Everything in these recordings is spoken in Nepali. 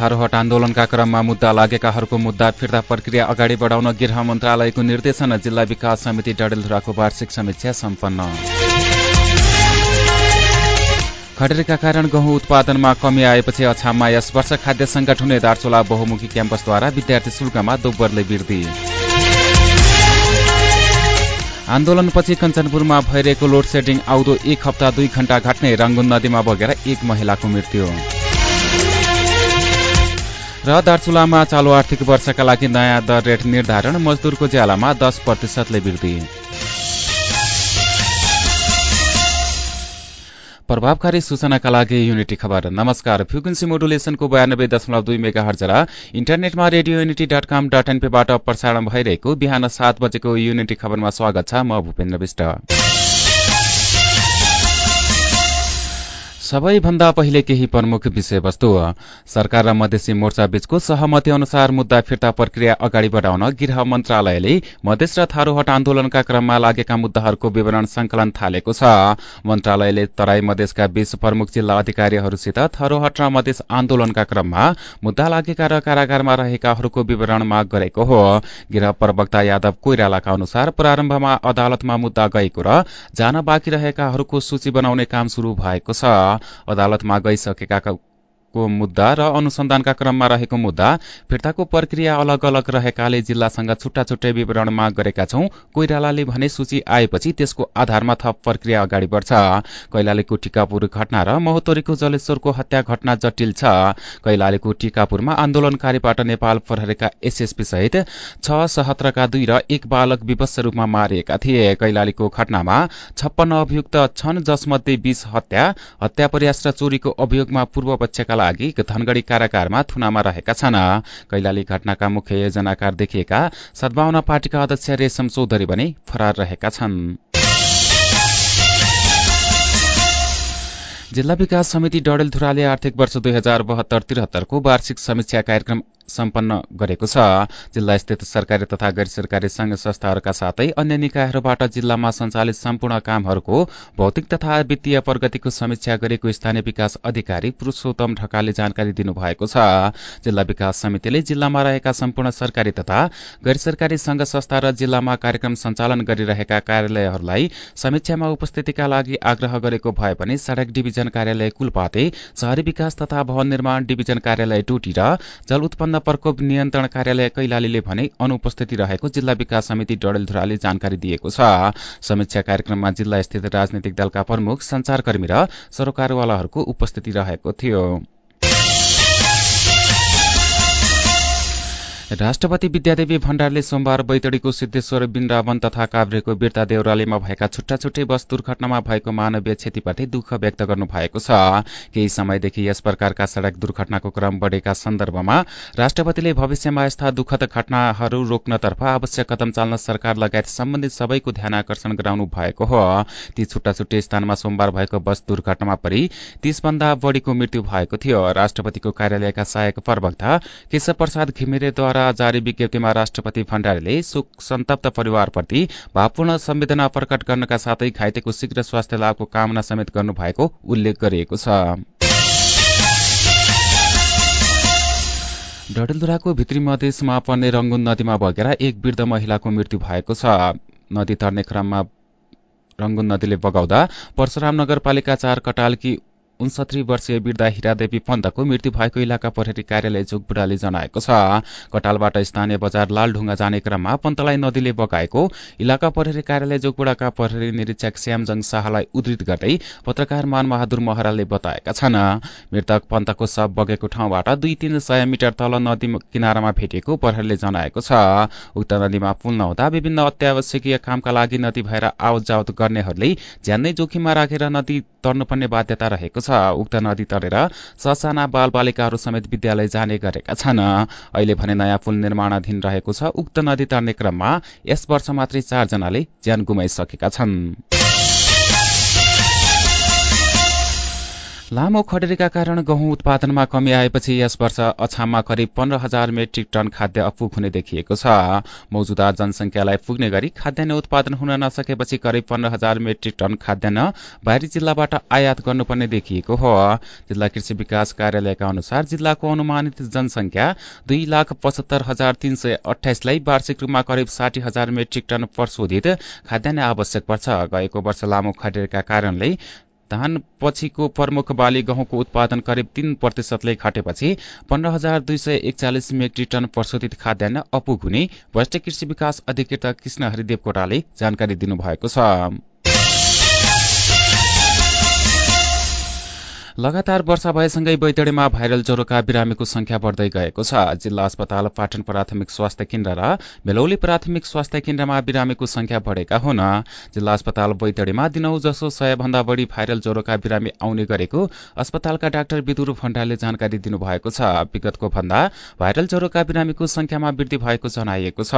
थारूहट आन्दोलनका क्रममा मुद्दा लागेकाहरूको मुद्दा फिर्ता प्रक्रिया अगाडि बढाउन गृह मन्त्रालयको निर्देशन जिल्ला विकास समिति डडेलधुराको वार्षिक समीक्षा सम्पन्न। खडेरीका कारण गहुँ उत्पादनमा कमी आएपछि अछाममा यस वर्ष खाद्य संकट हुने दार्चुला बहुमुखी क्याम्पसद्वारा विद्यार्थी शुल्कमा दोब्बरले वृद्धि आन्दोलनपछि कञ्चनपुरमा भइरहेको लोड सेडिङ आउँदो एक हप्ता दुई घण्टा घट्ने रंगुन नदीमा बगेर एक महिलाको मृत्यु। र दार्चुलामा चालु आर्थिक वर्षका लागि नयाँ दर रेट निर्धारण मजदुरको ज्यालामा दस प्रतिशतले वृद्धि। प्रभावकारी सूचनाका लागि युनिटी खबर। नमस्कार फ्रिक्वेन्सी मोडुलेसनको बयानब्बे दशमलव दुई मेगा हर्ज र इन्टरनेटमा Radio Unity dot com dot एनपीबाट प्रसारण भइरहेको बिहान सात बजेको युनिटी खबरमा स्वागत छ म भूपेन्द्र विष्ट। सबैभन्दा पहिले केही प्रमुख विषयवस्तु सरकार र मधेसी मोर्चा बीचको सहमति अनुसार मुद्दा फिर्ता प्रक्रिया अगाडि बढाउन गृह मन्त्रालयले मधेस र थारूहट आन्दोलनका क्रममा लागेका मुद्दाहरूको विवरण संकलन थालेको छ। मन्त्रालयले तराई मधेसका बीच प्रमुख जिल्ला अधिकारीहरूसित थरोहट र मधेस आन्दोलनका क्रममा मुद्दा लागेका र कारागारमा रहेकाहरूको विवरण माग गरेको हो। गृह प्रवक्ता यादव कोइरालाका अनुसार प्रारम्भमा अदालतमा मुद्दा गएको र जान बाँकी रहेकाहरूको सूची बनाउने काम शुरू भएको छ। अदालतमा गइसकेका को मुद्दा र अनुसन्धानका क्रममा रहेको मुद्दा फिर्ताको प्रक्रिया अलग अलग रहेकाले जिल्लासँग छुट्टा छुट्टै विवरण माग गरेका छौं। कोइरालाले भने सूची आएपछि त्यसको आधारमा थप प्रक्रिया अगाडि बढ्छ। कैलालीको टिकापुर घटना र महोत्तरीको जलेश्वरको हत्या घटना जटिल छ। कैलालीको टिकापुरमा आन्दोलनकारीबाट नेपाल प्रहरीका एसएसपी सहित छ सहत्रका दुई र एक बालक विवश रूपमा मारिएका थिए। कैलालीको घटनामा छप्पन्न अभियुक्त छन् जसमध्ये बीस हत्या हत्या प्रयास र चोरीको अभियोगमा पूर्व पक्षका लागि धनगढ़ी कारागारमा थुनामा रहेका छन्। कैलाली घटनाका मुख्य योजनाकार देखिएका सद्भावना पार्टीका अध्यक्ष रेशम चौधरी भने फरार रहेका छन्। जिल्ला विकास समिति डडेलधुराले आर्थिक वर्ष दुई हजार बहत्तर त्रिहत्तरको वार्षिक समीक्षा कार्यक्रम सम्पन्न गरेको छ। जिल्ला स्थित सरकारी तथा गैर सरकारी संघ संस्थाहरूका साथै अन्य निकायहरूबाट जिल्लामा सञ्चालित सम्पूर्ण कामहरूको भौतिक तथा वित्तीय प्रगतिको समीक्षा गरेको स्थानीय विकास अधिकारी पुरूषोत्तम ढकालले जानकारी दिनुभएको छ। जिल्ला विकास समितिले जिल्लामा रहेका सम्पूर्ण सरकारी तथा गैर सरकारी संघ संस्था र जिल्लामा कार्यक्रम सञ्चालन गरिरहेका कार्यालयहरूलाई समीक्षामा उपस्थितिका लागि आग्रह गरेको भए पनि सड़क डिभिजन कार्यालय कुलपाते शहरी विकास तथा भवन निर्माण डिभिजन कार्यालय टोटी र जल उत्पन्न प्रकोप नियन्त्रण कार्यालय कैलालीले भने अनुपस्थिति रहेको जिल्ला विकास समिति डडेलधुराले जानकारी दिएको छ। समीक्षा कार्यक्रममा जिल्ला स्थित राजनैतिक दलका प्रमुख संचारकर्मी र सरोकारवालाहरूको उपस्थिति रहेको थियो। राष्ट्रपति विद्यादेवी भण्डारले सोमबार बैतडीको सिद्धेश्वर वृन्दावन तथा काभ्रेको बिर्ता देउरालीमा भएका छुट्टा छुट्टै बस दुर्घटनामा भएको मानवीय क्षतिप्रति दुःख व्यक्त गर्नु भएको छ। केही समयदेखि यस प्रकारका सड़क दुर्घटनाको क्रम बढ़ेका सन्दर्भमा राष्ट्रपतिले भविष्यमा यस्ता दुःखद घटनाहरू रोक्नतर्फ आवश्यक कदम चाल्न सरकार लगायत सम्बन्धित सबैको ध्यान आकर्षण गराउनु भएको हो। ती छुट्टा छुट्टै स्थानमा सोमबार भएको बस दुर्घटनामा परि तीस भन्दा बढ़ीको मृत्यु भएको थियो। राष्ट्रपतिको कार्यालयका सहायक प्रवक्ता केशव प्रसाद घिमिरेद्वारा जारी विज्ञप्तिमा राष्ट्रपति भण्डारीले शोक सन्तप्त परिवारप्रति भावपूर्ण संवेदना प्रकट गर्नका साथै घाइतेको शीघ्र स्वास्थ्य लाभको कामना समेत गर्नुभएको उल्लेख गरिएको छ। डडेलधुराको भित्री मधेसमा पर्ने रंगुन नदीमा बगेर एक वृद्ध महिलाको मृत्यु भएको छ। नदी तर्ने क्रममा रंगुन नदीले बगाउँदा परशुराम नगरपालिका चार कटालकी उन्सत्री वर्षीय वृद्धा हिरादेवी पन्तको मृत्यु भएको इलाका प्रहरी कार्यालय जोगबुढाले जनाएको छ। कटालबाट स्थानीय बजार लालढुङ्गा जाने क्रममा पन्तलाई नदीले बगाएको इलाका प्रहरी कार्यालय जोगबुढाका प्रहरी निरीक्षक श्यामजङ शाहलाई उद्धृत गर्दै पत्रकार मान बहादुर महराले बताएका छन्। मृतक पन्तको शव बगेको ठाउँबाट दुई तीन सय मिटर तल नदी किनारामा भेटिएको प्रहरीले जनाएको छ। उक्त नदीमा पुल नहुँदा विभिन्न अत्यावश्यकीय कामका लागि नदी भएर आवत जावत गर्नेहरूले ज्यानै जोखिममा राखेर नदी तर्नुपर्ने बाध्यता रहेको छ। उक्त नदी तरेर ससाना बाल बालिकाहरू समेत विद्यालय जाने गरेका छन्। अहिले भने नयाँ पुल निर्माणाधीन रहेको छ। उक्त नदी तर्ने क्रममा यस वर्ष मात्रै चारजनाले ज्यान गुमाइसकेका छन्। लामो खडेरीका कारण गहुँ उत्पादनमा कमी आएपछि यस वर्ष अछाममा करिब पन्ध्र हजार मेट्रिक टन खाद्य अपुग हुने देखिएको छ। मौजूदा जनसंख्यालाई पुग्ने गरी खाद्यान्न उत्पादन हुन नसकेपछि करिब पन्ध्र हजार मेट्रिक टन खाद्यान्न बाहिरी जिल्लाबाट आयात गर्नुपर्ने देखिएको हो। जिल्ला कृषि विकास कार्यालयका अनुसार जिल्लाको अनुमानित जनसंख्या दुई लाख पचहत्तर हजार तीन सय अठाइसलाई वार्षिक रूपमा करिब साठी हजार मेट्रिक टन प्रशोधित खाद्यान्न आवश्यक पर्छ। गएको वर्ष लामो खडेरीका कारणले धान पछिको प्रमुख बाली गहुँको उत्पादन करिब तीन प्रतिशतले घटेपछि पन्ध्र हजार दुई सय एकचालिस मेट्रिक टन प्रशोधित खाद्यान्न अपुग हुने वरिष्ठ कृषि विकास अधिकृत कृष्ण हरिदेव कोटाले जानकारी दिनुभएको छ। लगातार वर्षा भएसँगै बैतडीमा भाइरल ज्वरोका बिरामीको संख्या बढ्दै गएको छ। जिल्ला अस्पताल पाटन प्राथमिक स्वास्थ्य केन्द्र र बेलौली प्राथमिक स्वास्थ्य केन्द्रमा बिरामीको संख्या बढेका हुन् जिल्ला अस्पताल बैतडीमा दिनौ जसो सय भन्दा बढ़ी भाइरल ज्वरोका बिरामी आउने गरेको अस्पतालका डाक्टर विदुर भण्डारले जानकारी दिनुभएको छ। विगतको भन्दा भाइरल ज्वरोका बिरामीको संख्यामा वृद्धि भएको जनाइएको छ।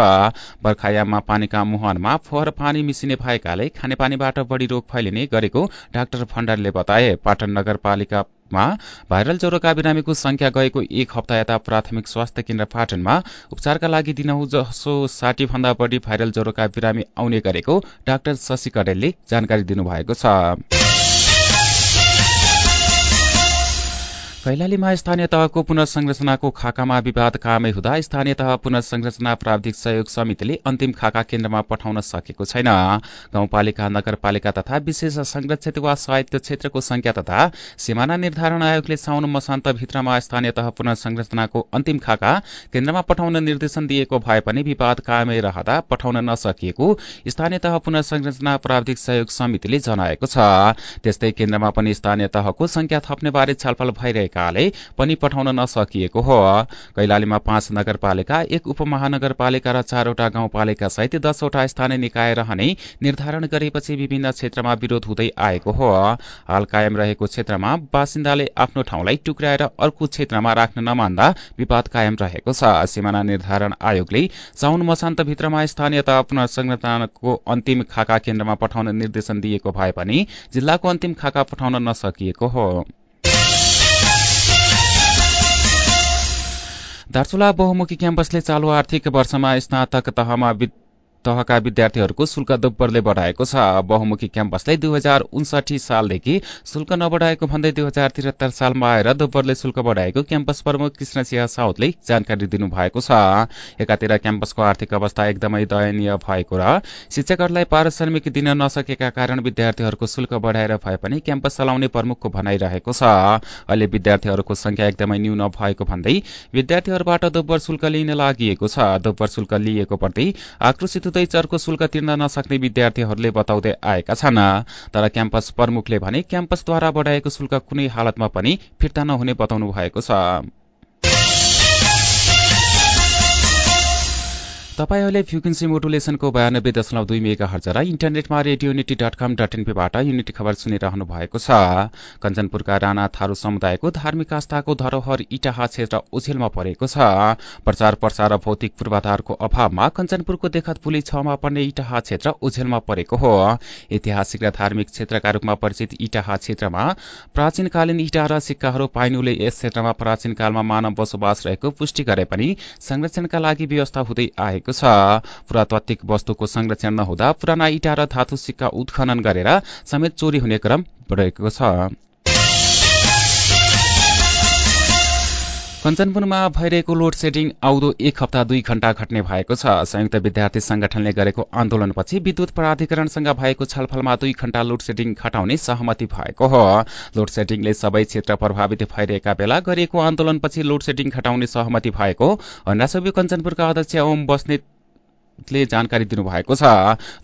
बर्खायाममा पानीका मुहानमा फोहोर पानी मिसिने भएकाले खानेपानीबाट बढ़ी रोग फैलिने गरेको डाक्टर भण्डारले बताए। पाटन नगरपालिका मा भाइरल ज्वरोका बिरामीको संख्या गएको एक हप्ता यता प्राथमिक स्वास्थ्य केन्द्र पाटनमा उपचारका लागि दिनहु जसो साठी भन्दा बढ़ी भाइरल ज्वरोका बिरामी आउने गरेको डाक्टर शशि कडेलले जानकारी दिनुभएको छ। कैलालीमा स्थानीय तहको पुनर्संरचनाको खाकामा विवाद कामै हुँदा स्थानीय तह पुनर्संरचना प्राविधिक सहयोग समितिले अन्तिम खाका केन्द्रमा पठाउन सकेको छैन। गाउँपालिका नगरपालिका तथा विशेष संरक्षित वा साहित्य क्षेत्रको संख्या तथा सिमाना निर्धारण आयोगले साउन मसान्तभित्रमा स्थानीय तह पुनर्संरचनाको अन्तिम खाका केन्द्रमा पठाउन निर्देशन दिएको भए पनि विवाद कायमै रहँदा पठाउन नसकिएको स्थानीय तह पुनर्संरचना प्राविधिक सहयोग समितिले जनाएको छ। त्यस्तै केन्द्रमा पनि स्थानीय तहको संख्या थप्ने बारे छलफल भइरहेको भएकाले पनि पठाउन नसकिएको हो। कैलालीमा पाँच नगरपालिका एक उपमहानगरपालिका र चारवटा गाउँपालिका सहित दसवटा स्थानीय निकाय रहने निर्धारण गरेपछि विभिन्न क्षेत्रमा विरोध हुँदै आएको हो। हाल कायम रहेको क्षेत्रमा बासिन्दाले आफ्नो ठाउँलाई टुक्राएर अर्को क्षेत्रमा राख्न नमान्दा विवाद कायम रहेको छ। सिमाना निर्धारण आयोगले साउन मसान्तभित्रमा स्थानीय तह पुनर्संरचनाको अन्तिम खाका केन्द्रमा पठाउन निर्देशन दिएको भए पनि जिल्लाको अन्तिम खाका पठाउन नसकिएको हो। दार्चुला बहुमुखी क्याम्पसले चालु आर्थिक वर्षमा स्नातक तहमा तहका विद्यार्थीहरूको शुल्क दोब्बरले बढ़ाएको छ। बहुमुखी क्याम्पसले दुई हजार उन्साठी सालदेखि शुल्क नबढ़ाएको भन्दै दुई हजार त्रिहत्तर सालमा आएर दोब्बरले शुल्क बढ़ाएको क्याम्पस प्रमुख कृष्ण सिंह साउदले जानकारी दिनुभएको छ। एकातिर क्याम्पसको आर्थिक अवस्था एकदमै दयनीय भएको र शिक्षकहरूलाई पारिश्रमिक दिन नसकेका कारण विद्यार्थीहरूको शुल्क बढ़ाएर भए पनि क्याम्पस चलाउने प्रमुखको भनाइरहेको छ। अहिले विद्यार्थीहरूको संख्या एकदमै न्यून भएको भन्दै विद्यार्थीहरूबाट दोब्बर शुल्क लिन लागि छ। दोब्बर शुल्क लिएको प्रति आक्रोशित हुँदै चर्को शुल्क तिर्न नसक्ने विद्यार्थीहरूले बताउँदै आएका छन्। तर क्याम्पस प्रमुखले भने क्याम्पसद्वारा बढ़ाएको शुल्क कुनै हालतमा पनि फिर्ता नहुने बताउनु भएको छ। तपाईँहरूले फ्युकेन्सी मोडुलेसनको बयानब्बे दशमलव दुई मेगा हर्ज र इन्टरनेटमा Radio Unity dot com dot एनपीबाट unity खबर सुनिरहनु भएको छ। कञ्चनपुरका राणा थारू समुदायको धार्मिक आस्थाको धरोहर इटाहा क्षेत्र ओझेलमा परेको छ। प्रचार प्रसार र भौतिक पूर्वाधारको अभावमा कञ्चनपुरको देखत पुली छमा पर्ने इटाहा क्षेत्र ओझेलमा परेको हो। ऐतिहासिक र धार्मिक क्षेत्रका रूपमा परिचित इटाहा क्षेत्रमा प्राचीनकालीन इटा र सिक्काहरू पाइनुले यस क्षेत्रमा प्राचीनकालमा मानव बसोबास रहेको पुष्टि गरे पनि संरक्षणका लागि व्यवस्था हुँदै आएको भएको छ। पुरातात्विक वस्तुको संरक्षण नहुँदा पुराना इटा र धातु सिक्का उत्खनन गरेर समेत चोरी हुने क्रम बढ़ेको छ। कञ्चनपुरमा भइरहेको लोड सेडिङ आउँदो एक हप्ता दुई घण्टा घट्ने भएको छ। संयुक्त विद्यार्थी संगठनले गरेको आन्दोलनपछि विद्युत प्राधिकरणसँग भएको छलफलमा दुई घण्टा लोड सेडिङ घटाउने सहमति भएको हो। लोड सेडिङले सबै क्षेत्र प्रभावित भइरहेका बेला गरिएको आन्दोलनपछि लोड सेडिङ घटाउने सहमति भएको अन्डासोबी कञ्चनपुरका अध्यक्ष ओम बस्नेत ले जानकारी दिनुभएको छ।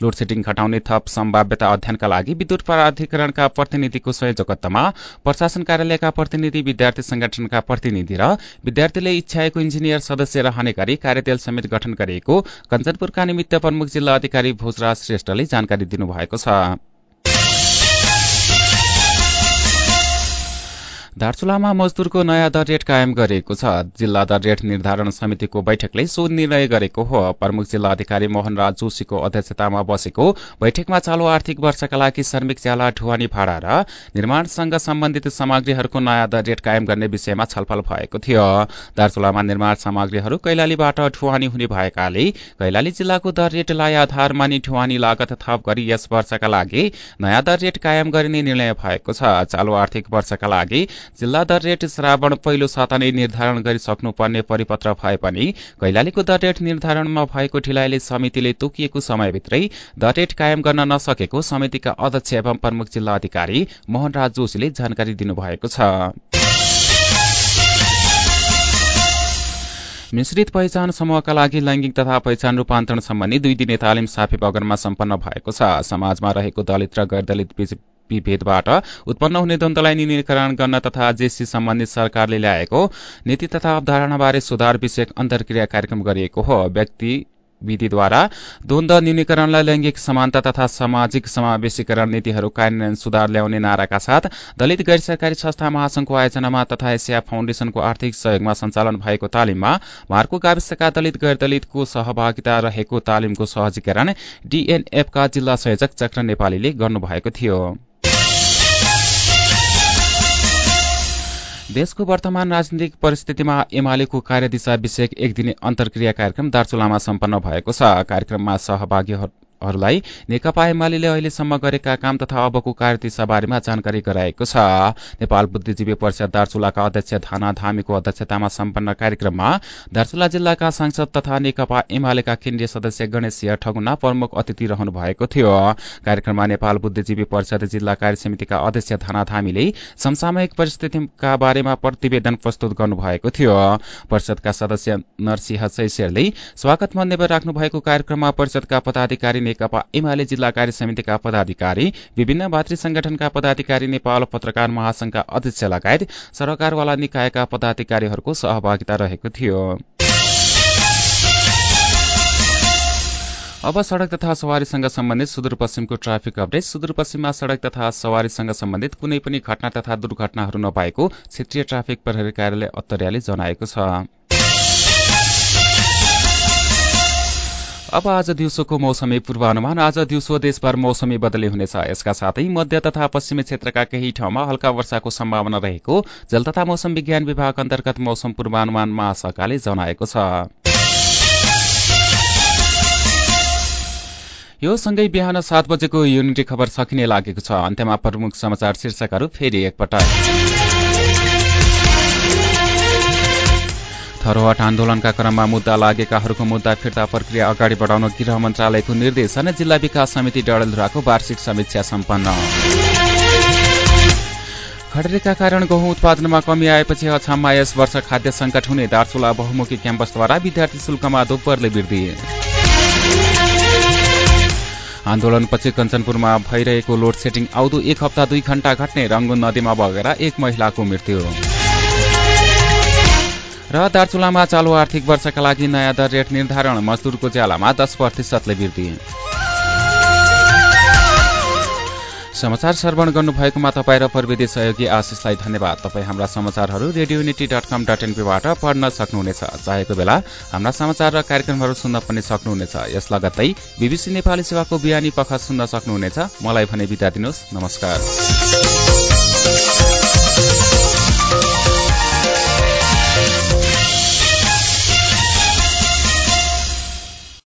लोड सेडिङ घटाउने थप सम्भाव्यता अध्ययनका लागि विद्युत प्राधिकरणका प्रतिनिधिको संयोजकत्वमा प्रशासन कार्यालयका प्रतिनिधि विद्यार्थी संगठनका प्रतिनिधि र विद्यार्थीले इच्छाएको इन्जिनियर सदस्य रहने गरी कार्यदल समेत गठन गरिएको कञ्चनपुरका निमित्त प्रमुख जिल्ला अधिकारी भोजराज श्रेष्ठले जानकारी दिनुभएको छ। दार्चुलामा मजदूरको नयाँ दर रेट कायम गरिएको छ। जिल्ला दर रेट निर्धारण समितिको बैठकले सो निर्णय गरेको हो। प्रमुख जिल्ला अधिकारी मोहन राज जोशीको अध्यक्षतामा बसेको बैठकमा चालू आर्थिक वर्षका लागि श्रमिक ज्याला ढुवानी भाडा र निर्माणसँग सम्बन्धित सामग्रीहरूको नयाँ दर रेट कायम गर्ने विषयमा छलफल भएको थियो। दार्चुलामा निर्माण सामग्रीहरू कैलालीबाट ढुवानी हुने भएकाले कैलाली जिल्लाको दर रेटलाई आधार मानि ढुवानी लागत थप गरी यस वर्षका लागि नयाँ दर रेट कायम गरिने निर्णय भएको छ। चालू आर्थिक वर्षका लागि जिल्ला दर रेट श्रावण पहिलो साता नै निर्धारण गरिसक्नुपर्ने परिपत्र भए पनि कैलालीको दर रेट निर्धारणमा भएको ढिलाइले समितिले तोकिएको समयभित्रै दर रेट कायम गर्न नसकेको समितिका अध्यक्ष एवं प्रमुख जिल्ला अधिकारी मोहनराज जोशीले जानकारी दिनुभएको छ। मिश्रित पहिचान समूहका लागि लैंगिक तथा पहिचान रूपान्तरण सम्बन्धी दुई दिने तालिम साफे बगरमा सम्पन्न भएको छ। समाजमा रहेको दलित र गैर दलित विभेदबाट उत्पन्न हुने द्वन्दलाई न्यूनीकरण गर्न तथा जेसी सम्बन्धित सरकारले ल्याएको नीति तथा अवधारणाबारे सुधार विषयक अन्तर्क्रिया कार्यक्रम गरिएको हो। व्यक्ति विधिद्वारा द्वन्द न्यूनीकरणलाई लैंगिक समानता तथा सामाजिक समावेशीकरण नीतिहरू कार्यान्वयन सुधार ल्याउने नाराका साथ दलित गैर सरकारी संस्था महासंघको आयोजनामा तथा एसिया फाउन्डेशनको आर्थिक सहयोगमा सञ्चालन भएको तालिममा मार्को गाविसका दलित गैर दलितको सहभागिता रहेको तालिमको सहजीकरण डीएनएफका जिल्ला संयोजक चक्र नेपालीले गर्नुभएको थियो। देशको वर्तमान राजनीतिक परिस्थितिमा एमालेको कार्यदिशा विषयक एक दिने अन्तर्क्रिया कार्यक्रम दार्चुलामा सम्पन्न भएको छ। कार्यक्रममा सहभागी लाई नेकपा एमाले अहिलेसम्म गरेका काम तथा अबको कार्यदिशा बारेमा जानकारी गराएको छ। नेपाल बुद्धिजीवी परिषद दार्चुलाका अध्यक्ष धाना धामीको अध्यक्षतामा सम्पन्न कार्यक्रममा दार्चुला जिल्लाका सांसद तथा नेकपा एमालेका केन्द्रीय सदस्य गणेश ठगुना प्रमुख अतिथि रहनु भएको थियो। कार्यक्रममा नेपाल बुद्धिजीवी परिषद जिल्ला कार्य समितिका अध्यक्ष धाना धामीले समसामयिक परिस्थितिका बारेमा प्रतिवेदन प्रस्तुत गर्नुभएको थियो। परिषदका सदस्य नरसिंह शैशेरले स्वागत मन्तव्य राख्नु भएको कार्यक्रममा परिषदका पदाधिकारी नेकपा एमाले जिल्ला कार्य समितिका पदाधिकारी विभिन्न भातृ संगठनका पदाधिकारी नेपाल पत्रकार महासंघका अध्यक्ष लगायत सरकारवाला निकायका पदाधिकारीहरूको सहभागिता रहेको थियो। अब सड़क तथा सवारीसँग सम्बन्धित सुदूरपश्चिमको ट्राफिक अपडेट। सुदूरपश्चिममा सड़क तथा सवारीसँग सम्बन्धित कुनै पनि घटना तथा दुर्घटनाहरू नभएको क्षेत्रीय ट्राफिक प्रहरी कार्यालय अत्तरियाले जनाएको छ। अब आज दिउँसोको मौसमी पूर्वानुमान आज दिउँसो देशभर मौसमी बदली हुनेछ। यसका साथै मध्य तथा पश्चिमी क्षेत्रका केही ठाउँमा हल्का वर्षाको सम्भावना रहेको जल तथा मौसम विज्ञान विभाग अन्तर्गत मौसम पूर्वानुमान महाशाखाले जनाएको छ। यो सँगै बिहान सात बजेको युनिटी खबर सकिने लागेको छ। अन्त्यमा प्रमुख समाचार शीर्षकहरू फेरि एकपटक। धरोहट आन्दोलनका क्रममा मुद्दा लागेकाहरूको मुद्दा फिर्ता प्रक्रिया अगाडि बढाउन गृह मन्त्रालयको निर्देशन जिल्ला विकास समिति डडेलधुराको वार्षिक समीक्षा सम्पन्न। खडेरीका कारण गहुँ उत्पादनमा कमी आएपछि अछाममा यस वर्ष खाद्य संकट हुने दार्चुला बहुमुखी क्याम्पसद्वारा विद्यार्थी शुल्कमा दोब्बरले वृद्धि आन्दोलनपछि कञ्चनपुरमा भइरहेको लोड सेटिङ आउँदो एक हप्ता दुई घण्टा घट्ने रंगुन नदीमा बगेर एक महिलाको मृत्यु। र दार्चुलामा चालु आर्थिक वर्षका लागि नयाँ दर रेट निर्धारण मजदुरको ज्यालामा दस प्रतिशतले वृद्धि। समाचार श्रवण गर्नुभएकोमा तपाईँ र प्रविधि सहयोगी आशिषलाई धन्यवाद। तपाईँ हाम्रा समाचारहरू Radio Unity dot com dot एनपीबाट पढ्न सक्नुहुनेछ। चाहेको बेला हाम्रा समाचार र कार्यक्रमहरू सुन्न पनि सक्नुहुनेछ। यस लगत्तै बीबीसी नेपाली सेवाको बिहानी पख सुन्न सक्नुहुनेछ। मलाई भने बिदा दिनुहोस्। नमस्कार।